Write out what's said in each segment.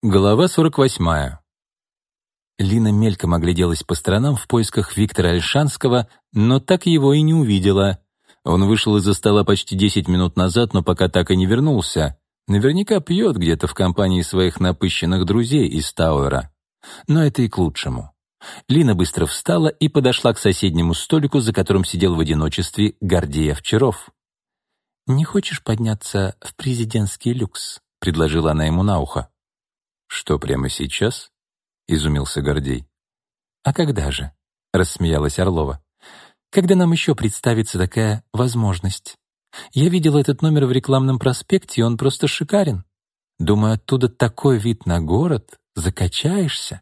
Глава 48. Лина мельком огляделась по сторонам в поисках Виктора Альшанского, но так его и не увидела. Он вышел из-за стола почти 10 минут назад, но пока так и не вернулся. Наверняка пьет где-то в компании своих напыщенных друзей из Тауэра. Но это и к лучшему. Лина быстро встала и подошла к соседнему столику, за которым сидел в одиночестве Гордей Овчаров. «Не хочешь подняться в президентский люкс?» — предложила она ему на ухо. «Что, прямо сейчас?» — изумился Гордей. «А когда же?» — рассмеялась Орлова. «Когда нам еще представится такая возможность? Я видела этот номер в рекламном проспекте, и он просто шикарен. Думаю, оттуда такой вид на город, закачаешься».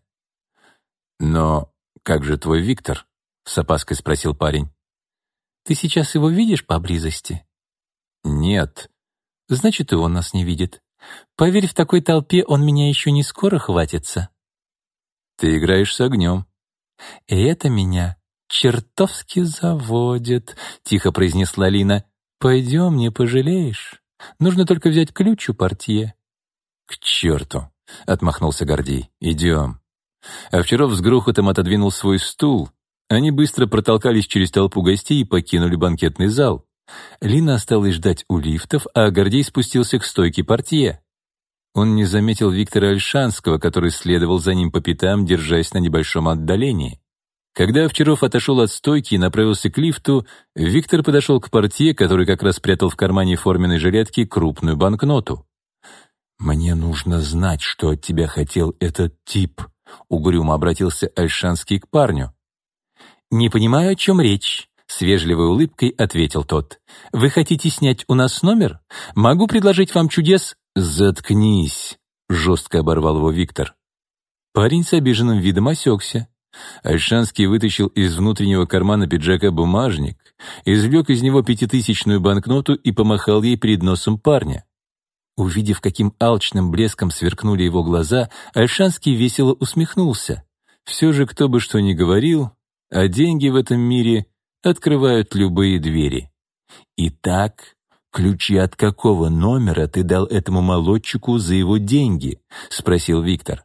«Но как же твой Виктор?» — с опаской спросил парень. «Ты сейчас его видишь поблизости?» «Нет». «Значит, и он нас не видит. Поверь, в такой толпе он меня еще не скоро хватится. Ты играешь с огнем. И это меня чертовски заводит, тихо произнесла Лина. Пойдем, не пожалеешь. Нужно только взять ключ у портье. К черту, отмахнулся Гордей. Идем. Овчаров с грохотом отодвинул свой стул. Они быстро протолкались через толпу гостей и покинули банкетный зал. Лина осталась ждать у лифтов, а Гордей спустился к стойке портье. Он не заметил Виктора Альшанского, который следовал за ним по пятам, держась на небольшом отдалении. Когда Овчаров отошел от стойки и направился к лифту, Виктор подошел к портье, который как раз прятал в кармане форменной жилетки крупную банкноту. «Мне нужно знать, что от тебя хотел этот тип», — угрюмо обратился Альшанский к парню. «Не понимаю, о чем речь», с вежливой улыбкой ответил тот. «Вы хотите снять у нас номер? Могу предложить вам чудес...» «Заткнись!» — жестко оборвал его Виктор. Парень с обиженным видом осекся. Альшанский вытащил из внутреннего кармана пиджака бумажник, извлек из него пятитысячную банкноту и помахал ей перед носом парня. Увидев, каким алчным блеском сверкнули его глаза, Альшанский весело усмехнулся. Все же, кто бы что ни говорил, а деньги в этом мире открывают любые двери. Итак, ключи от какого номера ты дал этому молодчику за его деньги? спросил Виктор.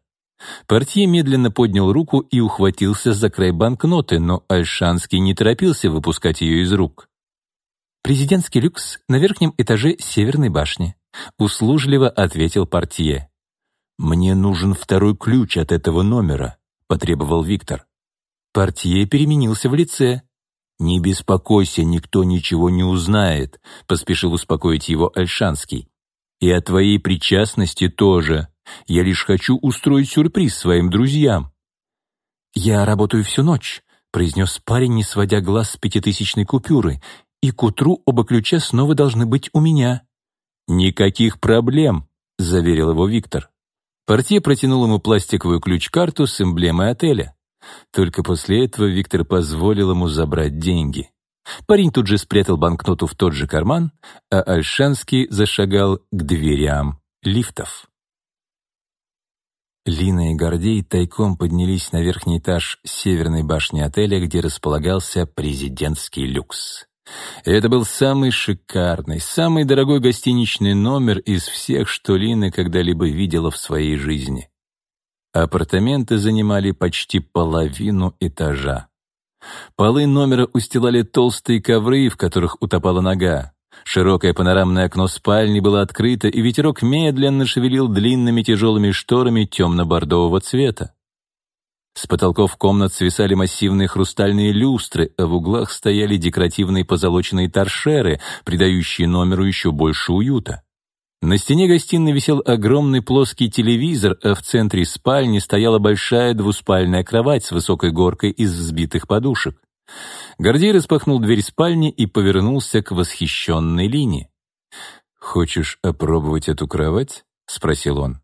Портье медленно поднял руку и ухватился за край банкноты, но Альшанский не торопился выпускать ее из рук. «Президентский люкс на верхнем этаже Северной башни», — услужливо ответил портье. «Мне нужен второй ключ от этого номера», — потребовал Виктор. Портье переменился в лице. «Не беспокойся, никто ничего не узнает», — поспешил успокоить его Альшанский. «И о твоей причастности тоже. Я лишь хочу устроить сюрприз своим друзьям». «Я работаю всю ночь», — произнес парень, не сводя глаз с пятитысячной купюры, «и к утру оба ключа снова должны быть у меня». «Никаких проблем», — заверил его Виктор. Портье протянул ему пластиковую ключ-карту с эмблемой отеля. Только после этого Виктор позволил ему забрать деньги. Парень тут же спрятал банкноту в тот же карман, а Альшанский зашагал к дверям лифтов. Лина и Гордей тайком поднялись на верхний этаж северной башни отеля, где располагался президентский люкс. Это был самый шикарный, самый дорогой гостиничный номер из всех, что Лина когда-либо видела в своей жизни. Апартаменты занимали почти половину этажа. Полы номера устилали толстые ковры, в которых утопала нога. Широкое панорамное окно спальни было открыто, и ветерок медленно шевелил длинными тяжелыми шторами темно-бордового цвета. С потолков комнат свисали массивные хрустальные люстры, а в углах стояли декоративные позолоченные торшеры, придающие номеру еще больше уюта. На стене гостиной висел огромный плоский телевизор, а в центре спальни стояла большая двуспальная кровать с высокой горкой из взбитых подушек. Гордей распахнул дверь спальни и повернулся к восхищенной Лине. «Хочешь опробовать эту кровать?» — спросил он.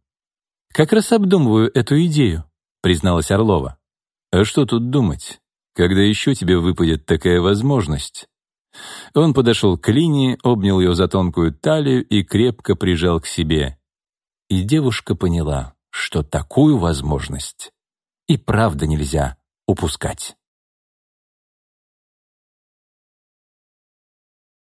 «Как раз обдумываю эту идею», — призналась Орлова. «А что тут думать? Когда еще тебе выпадет такая возможность?» Он подошел к Лине, обнял ее за тонкую талию и крепко прижал к себе. И девушка поняла, что такую возможность и правда нельзя упускать.